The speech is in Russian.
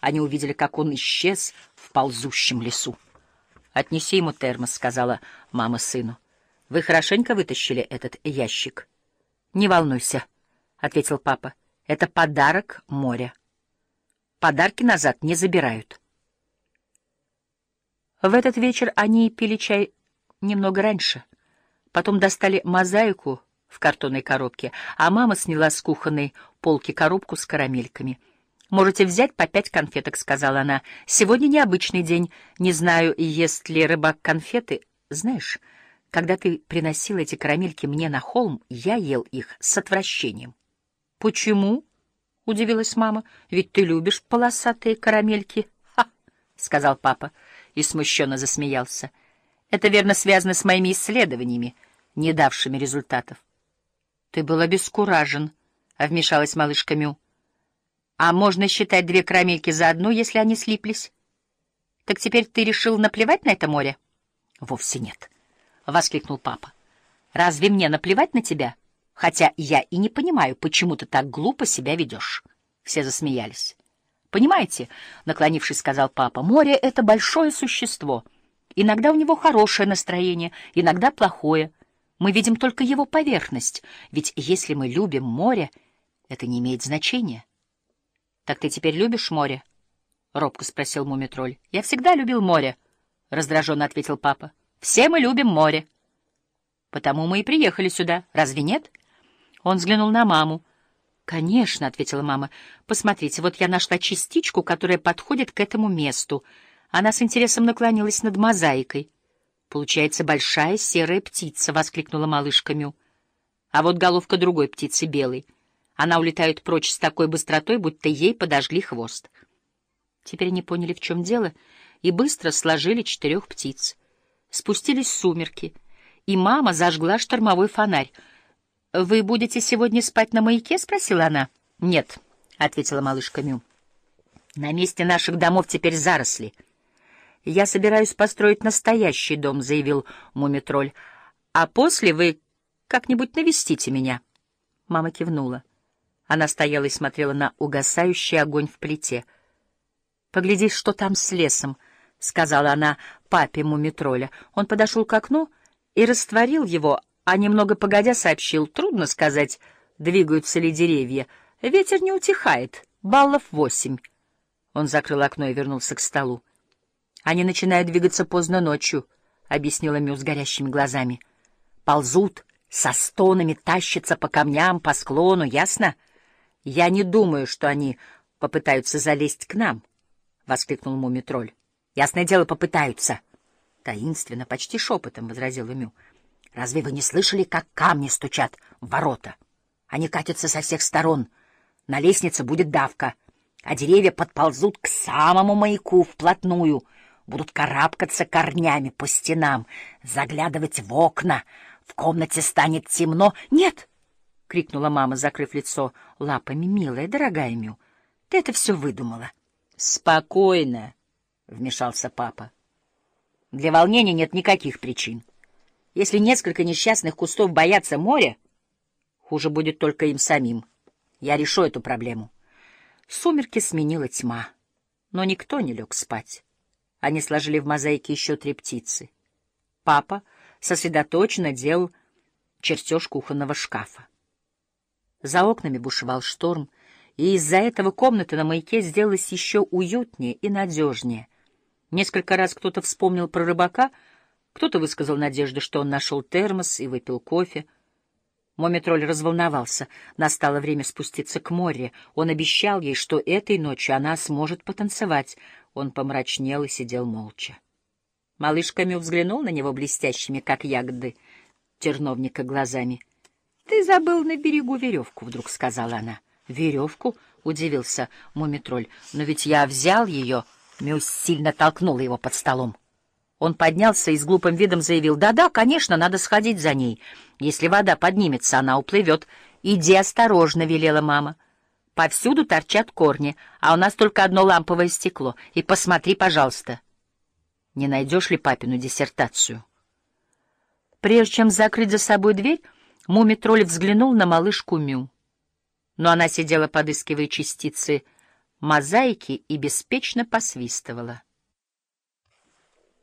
они увидели, как он исчез в ползущем лесу. «Отнеси ему термос», — сказала мама сыну. «Вы хорошенько вытащили этот ящик?» «Не волнуйся», — ответил папа. «Это подарок моря. Подарки назад не забирают». В этот вечер они пили чай немного раньше. Потом достали мозаику в картонной коробке, а мама сняла с кухонной полки коробку с карамельками — «Можете взять по пять конфеток», — сказала она. «Сегодня необычный день. Не знаю, ест ли рыбак конфеты. Знаешь, когда ты приносил эти карамельки мне на холм, я ел их с отвращением». «Почему?» — удивилась мама. «Ведь ты любишь полосатые карамельки». «Ха!» — сказал папа и смущенно засмеялся. «Это верно связано с моими исследованиями, не давшими результатов». «Ты был обескуражен», — вмешалась малышка Мю. А можно считать две карамельки за одну, если они слиплись? Так теперь ты решил наплевать на это море? Вовсе нет, — воскликнул папа. Разве мне наплевать на тебя? Хотя я и не понимаю, почему ты так глупо себя ведешь. Все засмеялись. Понимаете, — наклонившись, сказал папа, — море — это большое существо. Иногда у него хорошее настроение, иногда плохое. Мы видим только его поверхность, ведь если мы любим море, это не имеет значения. «Так ты теперь любишь море?» — робко спросил Мумитроль. «Я всегда любил море», — раздраженно ответил папа. «Все мы любим море». «Потому мы и приехали сюда. Разве нет?» Он взглянул на маму. «Конечно», — ответила мама. «Посмотрите, вот я нашла частичку, которая подходит к этому месту». Она с интересом наклонилась над мозаикой. «Получается большая серая птица», — воскликнула малышка Мю. «А вот головка другой птицы белой». Она улетает прочь с такой быстротой, будто ей подожгли хвост. Теперь они поняли, в чем дело, и быстро сложили четырех птиц. Спустились сумерки, и мама зажгла штормовой фонарь. — Вы будете сегодня спать на маяке? — спросила она. — Нет, — ответила малышка Мю. — На месте наших домов теперь заросли. — Я собираюсь построить настоящий дом, — заявил Мумитроль. — А после вы как-нибудь навестите меня. Мама кивнула. Она стояла и смотрела на угасающий огонь в плите. «Погляди, что там с лесом», — сказала она папе Мумитроля. Он подошел к окну и растворил его, а немного погодя сообщил. Трудно сказать, двигаются ли деревья. Ветер не утихает, баллов восемь. Он закрыл окно и вернулся к столу. «Они начинают двигаться поздно ночью», — объяснила Мю с горящими глазами. «Ползут, со стонами тащатся по камням, по склону, ясно?» — Я не думаю, что они попытаются залезть к нам, — воскликнул Мумитроль. — Ясное дело, попытаются. Таинственно, почти шепотом возразил Мю. — Разве вы не слышали, как камни стучат в ворота? Они катятся со всех сторон. На лестнице будет давка, а деревья подползут к самому маяку вплотную, будут карабкаться корнями по стенам, заглядывать в окна. В комнате станет темно. Нет! —— крикнула мама, закрыв лицо лапами. — Милая, дорогая Мю, ты это все выдумала. — Спокойно, — вмешался папа. — Для волнения нет никаких причин. Если несколько несчастных кустов боятся моря, хуже будет только им самим. Я решу эту проблему. Сумерки сменила тьма, но никто не лег спать. Они сложили в мозаике еще три птицы. Папа сосредоточенно делал чертеж кухонного шкафа. За окнами бушевал шторм, и из-за этого комната на маяке сделалась еще уютнее и надежнее. Несколько раз кто-то вспомнил про рыбака, кто-то высказал надежду, что он нашел термос и выпил кофе. Момитроль разволновался. Настало время спуститься к морю. Он обещал ей, что этой ночью она сможет потанцевать. Он помрачнел и сидел молча. Малышка Мю взглянул на него блестящими, как ягоды, терновника глазами — «Ты забыл на берегу веревку», — вдруг сказала она. «Веревку?» — удивился Мумитроль. «Но ведь я взял ее». Мюс сильно толкнула его под столом. Он поднялся и с глупым видом заявил, «Да-да, конечно, надо сходить за ней. Если вода поднимется, она уплывет. Иди осторожно», — велела мама. «Повсюду торчат корни, а у нас только одно ламповое стекло. И посмотри, пожалуйста, не найдешь ли папину диссертацию?» Прежде чем закрыть за собой дверь, Мумитроль взглянул на малышку Мю. Но она сидела, подыскивая частицы мозаики и беспечно посвистывала.